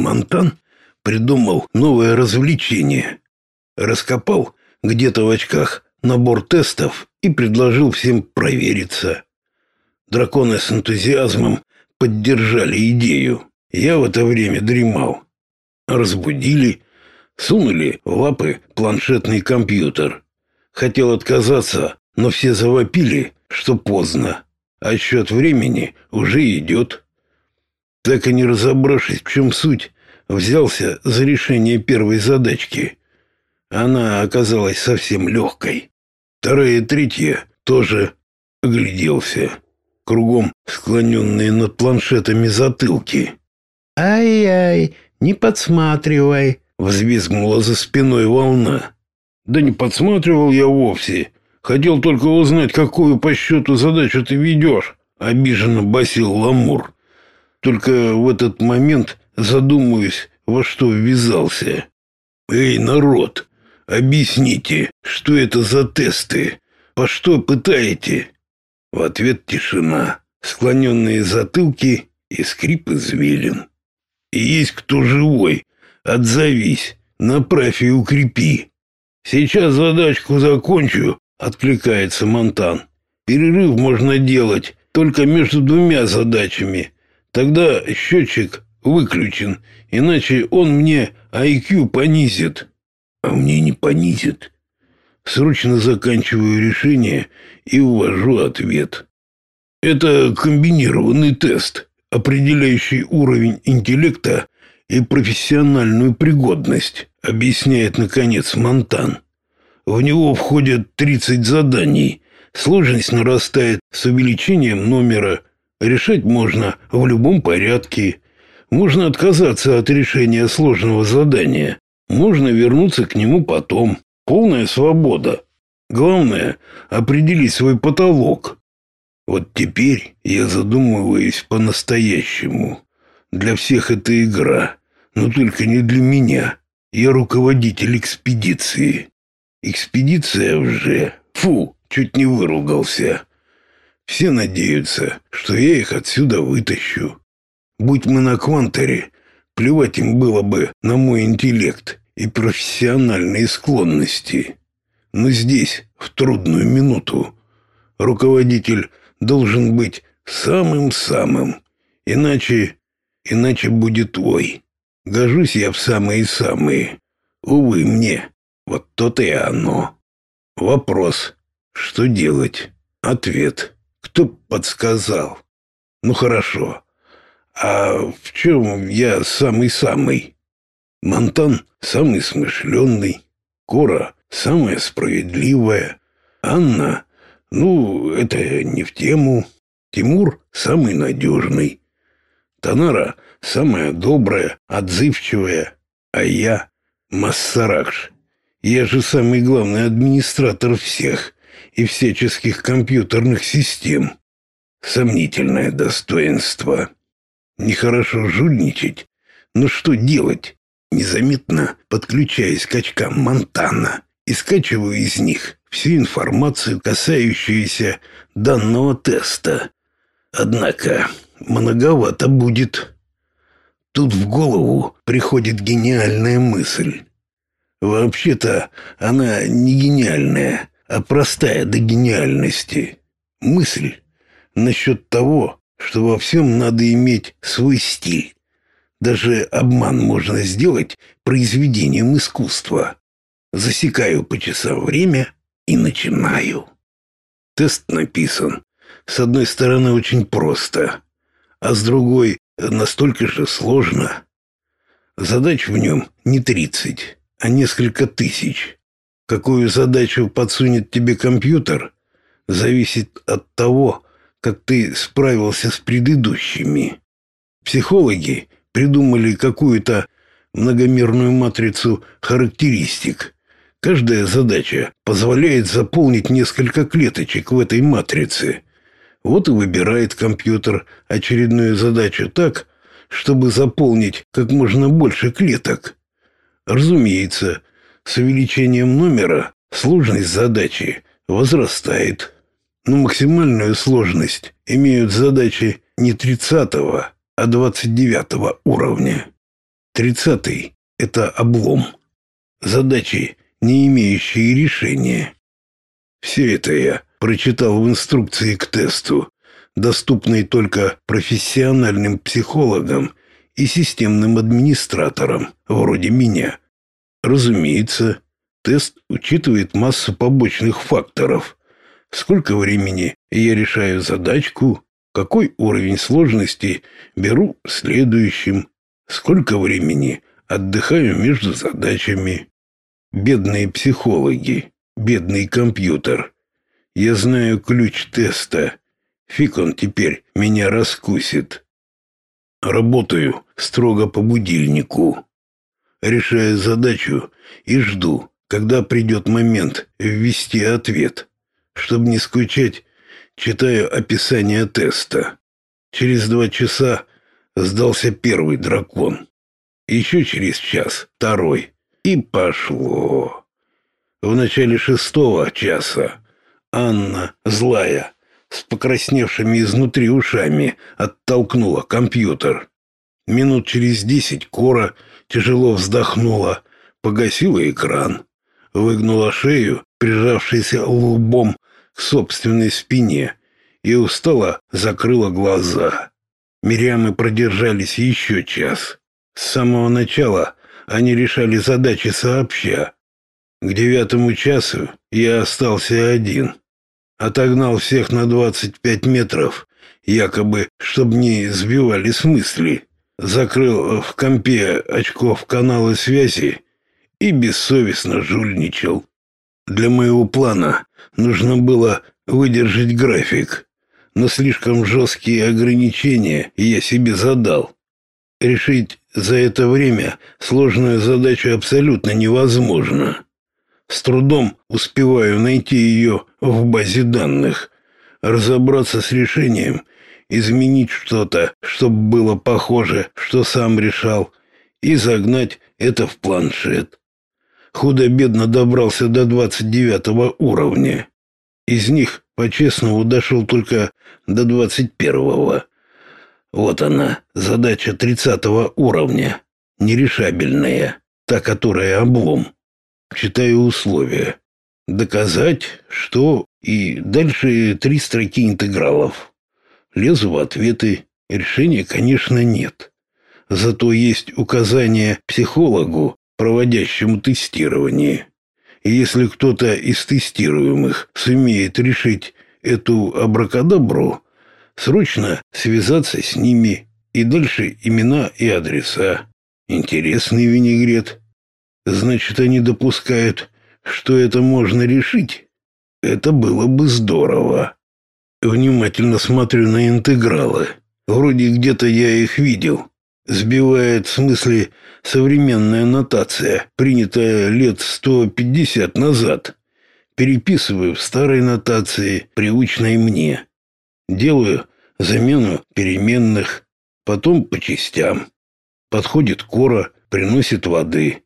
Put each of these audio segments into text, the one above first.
Монтан придумал новое развлечение. Раскопал где-то в очках набор тестов и предложил всем провериться. Драконы с энтузиазмом поддержали идею. Я в это время дремал. Разбудили, сунули в лапы планшетный компьютер. Хотел отказаться, но все завопили, что поздно. А счет времени уже идет. Так и не разобравшись, в чем суть, взялся за решение первой задачки. Она оказалась совсем легкой. Вторая и третья тоже огляделся. Кругом склоненные над планшетами затылки. «Ай-яй, не подсматривай!» — взвизгнула за спиной волна. «Да не подсматривал я вовсе. Хотел только узнать, какую по счету задачу ты ведешь», — обиженно басил Ламур. Только в этот момент задумаюсь, во что ввязался. «Эй, народ, объясните, что это за тесты? По что пытаете?» В ответ тишина, склоненные затылки и скрип извилин. «Есть кто живой? Отзовись, направь и укрепи». «Сейчас задачку закончу», — откликается Монтан. «Перерыв можно делать только между двумя задачами» Тогда счетчик выключен, иначе он мне IQ понизит. А мне не понизит. Срочно заканчиваю решение и увожу ответ. Это комбинированный тест, определяющий уровень интеллекта и профессиональную пригодность, объясняет наконец Монтан. В него входят 30 заданий. Сложность нарастает с увеличением номера Решать можно в любом порядке. Можно отказаться от решения сложного задания. Можно вернуться к нему потом. Полная свобода. Главное – определить свой потолок. Вот теперь я задумываюсь по-настоящему. Для всех это игра, но только не для меня. Я руководитель экспедиции. Экспедиция уже... Фу, чуть не выругался. Все надеются, что я их отсюда вытащу. Будь мы на Кванторе, плевать им было бы на мой интеллект и профессиональные склонности. Но здесь, в трудную минуту, руководитель должен быть самым-самым, иначе, иначе будет ой. Гожусь я в самые-самые. Увы мне, вот то-то и оно. Вопрос, что делать? Ответ. Кто подсказал? Ну хорошо. А в чем я самый-самый? Монтан самый смышленный, Кора самая справедливая, Анна, ну, это не в тему, Тимур самый надежный, Танара самая добрая, отзывчивая, а я Массаракш. Я же самый главный администратор всех и всяческих компьютерных систем. Сомнительное достоинство. Нехорошо жульничать, но что делать? Незаметно подключаясь к очкам Монтана и скачиваю из них всю информацию, касающуюся данного теста. Однако многовато будет. Тут в голову приходит гениальная мысль. Вообще-то она не гениальная, а простая до гениальности. Мысль насчет того, что во всем надо иметь свой стиль. Даже обман можно сделать произведением искусства. Засекаю по часам время и начинаю. Тест написан. С одной стороны очень просто, а с другой настолько же сложно. Задач в нем не тридцать, а несколько тысяч. Какую задачу подсунет тебе компьютер, зависит от того, как ты справился с предыдущими. Психологи придумали какую-то многомерную матрицу характеристик. Каждая задача позволяет заполнить несколько клеточек в этой матрице. Вот и выбирает компьютер очередную задачу так, чтобы заполнить как можно больше клеток. Разумеется, с увеличением номера сложность задачи возрастает. Но максимальную сложность имеют задачи не 30, а 29 уровня. Тридцатый — это облом. Задачи, не имеющие решения. Все это я прочитал в инструкции к тесту, доступной только профессиональным психологам и системным администраторам, вроде меня. Разумеется, тест учитывает массу побочных факторов. Сколько времени я решаю задачку, какой уровень сложности беру следующим, сколько времени отдыхаю между задачами. Бедные психологи, бедный компьютер. Я знаю ключ теста. Фиг он теперь меня раскусит. Работаю строго по будильнику. Решаю задачу и жду, когда придет момент ввести ответ. Чтобы не скучать, читаю описание теста. Через два часа сдался первый дракон. Еще через час второй. И пошло. В начале шестого часа Анна, злая, с покрасневшими изнутри ушами, оттолкнула компьютер. Минут через десять Кора тяжело вздохнула, погасила экран, выгнула шею, прижавшись лбом к собственной спине, и устало закрыла глаза. Мириамы продержались еще час. С самого начала они решали задачи сообща. К девятому часу я остался один. Отогнал всех на двадцать пять метров, якобы, чтобы не сбивали с мысли. Закрыл в компе очков канала связи и бессовестно жульничал. Для моего плана нужно было выдержать график, но слишком жесткие ограничения я себе задал. Решить за это время сложную задачу абсолютно невозможно. С трудом успеваю найти ее в базе данных, разобраться с решением, изменить что-то, чтобы было похоже, что сам решал, и загнать это в планшет. Худо-бедно добрался до 29 уровня. Из них, по-честному, дошел только до 21-го. Вот она, задача 30 уровня, нерешабельная, та, которая облом. Читаю условия. Доказать, что и дальше три строки интегралов. Лезу в ответы. Решения, конечно, нет. Зато есть указание психологу, проводящему тестирование. И если кто-то из тестируемых сумеет решить эту абракадабру, срочно связаться с ними и дальше имена и адреса. Интересный винегрет. Значит, они допускают, что это можно решить? Это было бы здорово. Внимательно смотрю на интегралы. Вроде где-то я их видел. Сбивает в смысле современная нотация, принятая лет 150 назад. Переписываю в старой нотации, привычной мне. Делаю замену переменных, потом по частям. Подходит Кора, приносит воды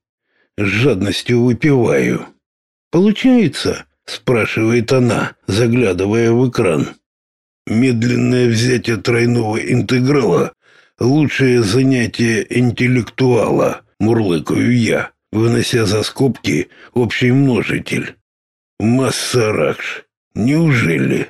с жадностью выпиваю. «Получается?» — спрашивает она, заглядывая в экран. «Медленное взятие тройного интеграла — лучшее занятие интеллектуала», — мурлыкаю я, вынося за скобки общий множитель. «Массаракш! Неужели?»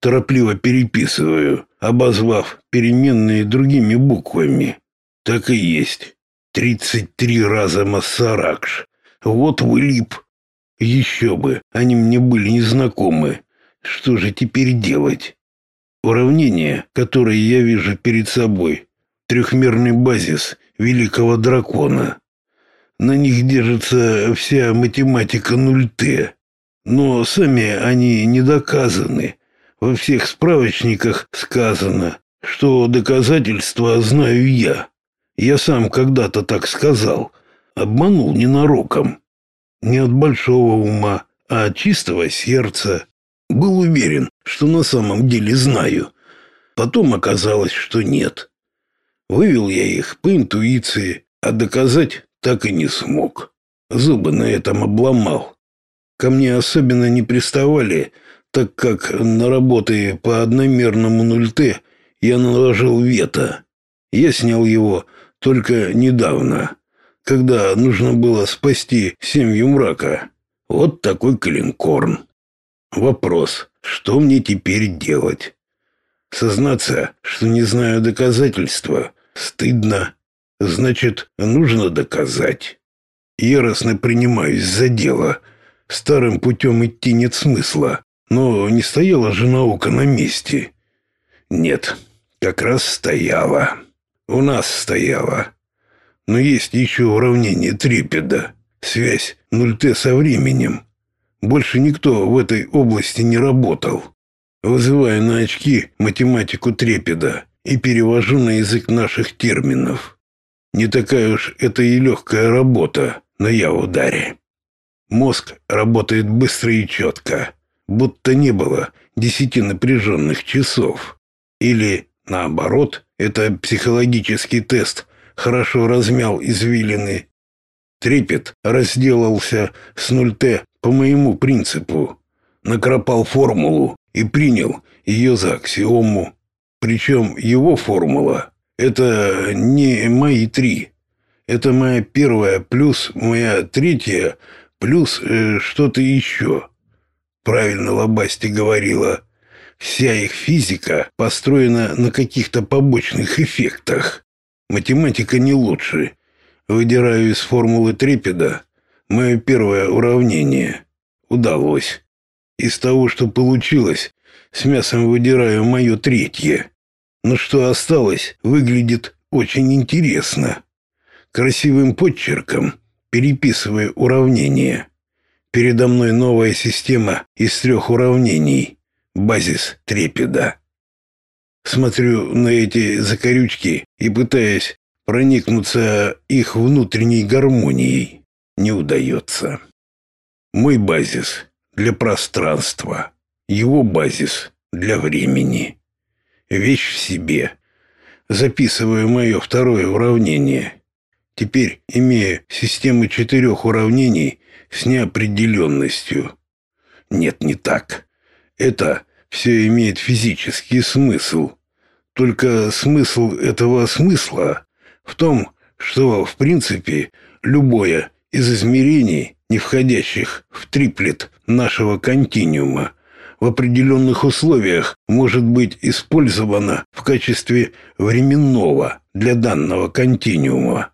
Торопливо переписываю, обозвав переменные другими буквами. Так и есть. Тридцать три раза Массаракш. Вот вылип. Еще бы, они мне были незнакомы. Что же теперь делать? Уравнение, которое я вижу перед собой. Трехмерный базис великого дракона. На них держится вся математика 0Т. Но сами они не доказаны. Во всех справочниках сказано, что доказательства знаю я. Я сам когда-то так сказал. Обманул ненароком. Не от большого ума, а от чистого сердца. Был уверен, что на самом деле знаю. Потом оказалось, что нет. Вывел я их по интуиции, а доказать так и не смог. Зубы на этом обломал. Ко мне особенно не приставали, так как на работы по одномерному 0Т я наложил вето. Я снял его Только недавно, когда нужно было спасти семью мрака. Вот такой калинкорн. Вопрос, что мне теперь делать? Сознаться, что не знаю доказательства, стыдно. Значит, нужно доказать. Яростно принимаюсь за дело. Старым путем идти нет смысла. Но не стояла же наука на месте. Нет, как раз стояла. У нас стояла. Но есть еще уравнение трепеда. Связь 0Т со временем. Больше никто в этой области не работал. Вызываю на очки математику трепеда и перевожу на язык наших терминов. Не такая уж это и легкая работа, но я в ударе. Мозг работает быстро и четко, будто не было десяти напряженных часов. Или, наоборот, это психологический тест хорошо размял извилины. Трепет разделался с 0Т по моему принципу. Накропал формулу и принял ее за аксиому. Причем его формула — это не мои три. Это моя первая плюс моя третья плюс э, что-то еще. Правильно Лобасти говорила. Вся их физика построена на каких-то побочных эффектах. Математика не лучше. Выдираю из формулы трепеда мое первое уравнение. Удалось. Из того, что получилось, с мясом выдираю мое третье. Но что осталось, выглядит очень интересно. Красивым подчерком переписываю уравнение. Передо мной новая система из трех уравнений. Базис трепеда. Смотрю на эти закорючки и пытаясь проникнуться их внутренней гармонией. Не удается. Мой базис для пространства, его базис для времени. Вещь в себе. Записываю мое второе уравнение. Теперь имея систему четырех уравнений с неопределенностью. Нет, не так. Это все имеет физический смысл. Только смысл этого смысла в том, что, в принципе, любое из измерений не входящих в триплет нашего континуума, в определенных условиях может быть использовано в качестве временного для данного континуума.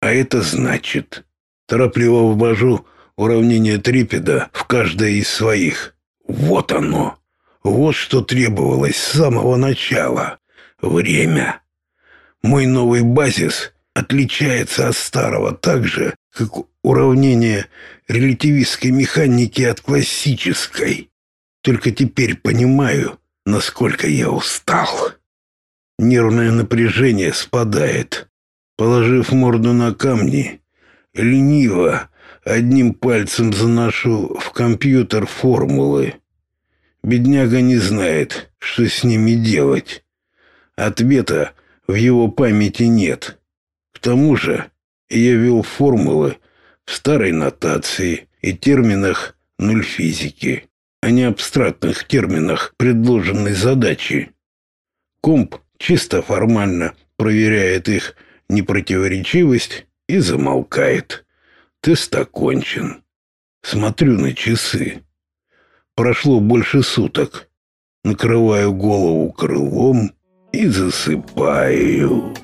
А это значит, торопливо ввожу уравнение трипеда в каждое из своих. Вот оно. Вот что требовалось с самого начала. Время. Мой новый базис отличается от старого так же, как уравнение релятивистской механики от классической. Только теперь понимаю, насколько я устал. Нервное напряжение спадает. Положив морду на камни, лениво одним пальцем заношу в компьютер формулы. Бедняга не знает, что с ними делать. Ответа в его памяти нет. К тому же я вел формулы в старой нотации и терминах нуль физики, а не абстрактных терминах предложенной задачи. Комп чисто формально проверяет их непротиворечивость и замолкает. Тест окончен. Смотрю на часы. Прошло больше суток. Накрываю голову крылом и засыпаю.